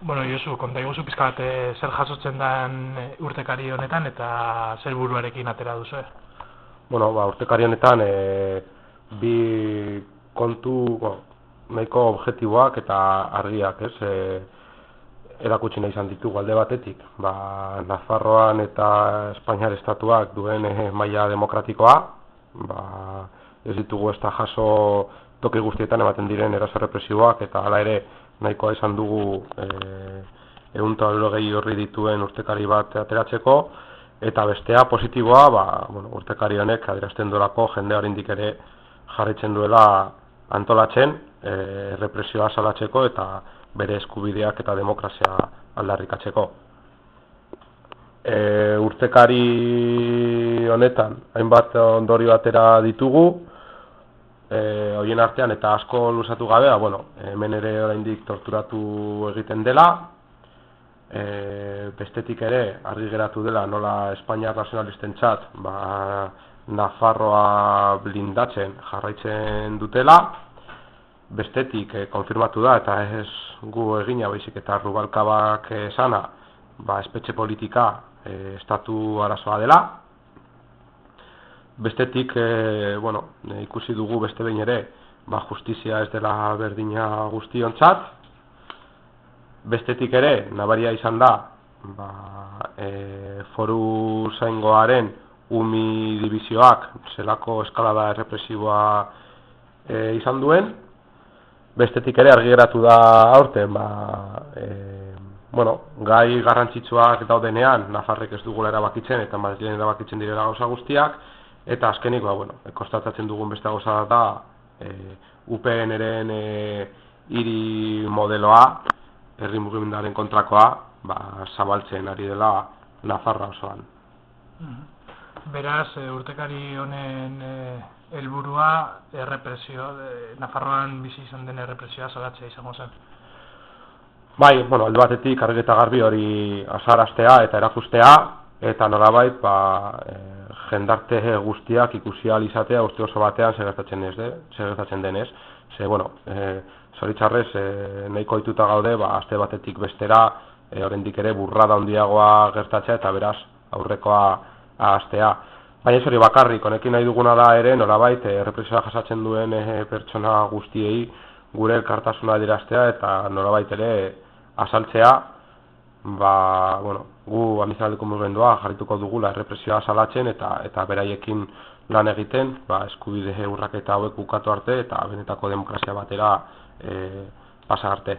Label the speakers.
Speaker 1: Bueno, Josu, konta iguzu pizkat zer jasotzen den urtekari honetan eta zer buruarekin atera duzu, eh?
Speaker 2: Bueno, ba, urtekari honetan e, bi kontu bo, nahiko objektiboak eta argiak, ez? E, erakutsi nahi izan ditugu alde batetik, ba, Nafarroan eta Espainiar estatuak duen e, maila demokratikoa, ba, ez ditugu ez da jaso toki guztietan ematen diren eraso represiboak eta hala ere nahikoa izan dugu e, egun horri dituen urtekari bat ateratzeko eta bestea positiboa ba, bueno, urtekari honek adierazten duelako jende horindik ere jarritzen duela antolatzen e, represioa salatzeko eta bere eskubideak eta demokrazia aldarrikatzeko. E, urtekari honetan hainbat ondori batera ditugu, e, hoien artean eta asko lusatu gabe, ba, bueno, hemen ere oraindik torturatu egiten dela, e, bestetik ere argi geratu dela nola Espainiar nazionalisten txat ba, Nafarroa blindatzen jarraitzen dutela. Bestetik e, konfirmatu da eta ez gu egina baizik eta rubalkabak esana ba, espetxe politika e, estatu arazoa dela bestetik e, bueno, ikusi dugu beste behin ere ba, justizia ez dela berdina guztiontzat. Bestetik ere, nabaria izan da, ba, e, foru zaingoaren umi divizioak zelako eskalada errepresiboa e, izan duen, bestetik ere argi geratu da aurten, ba, e, bueno, gai garrantzitsuak daudenean, Nafarrek ez dugula erabakitzen eta Madrilen erabakitzen direla gauza guztiak, eta azkenik, ba, bueno, konstatatzen dugun beste gauza da, e, UPN-eren e, iri modeloa, herri mugimendaren kontrakoa ba, zabaltzen ari dela Nafarra osoan.
Speaker 1: Mm-hmm. Beraz, e, urtekari honen e, helburua errepresio, e, Nafarroan bizi izan den errepresioa salatzea izango zen.
Speaker 2: Bai, bueno, alde batetik argeta garbi hori asaraztea eta erakustea, eta nolabait, ba, e, jendarte guztiak ikusi izatea uste oso batean segertatzen ez, segertatzen denez. Ze, bueno, e, Zoritzarrez, e, nahiko dituta gaude, ba, aste batetik bestera, e, oraindik ere burrada handiagoa gertatzea eta beraz aurrekoa astea. Baina hori bakarrik, honekin nahi duguna da ere, nolabait, e, represioa jasatzen duen e, pertsona guztiei gure elkartasuna diraztea eta nolabait ere asaltzea, ba, bueno, gu amizaldeko mugendua jarrituko dugula represioa salatzen eta eta beraiekin lan egiten, ba, eskubide urraketa hauek bukatu arte eta benetako demokrazia batera e, pasa arte.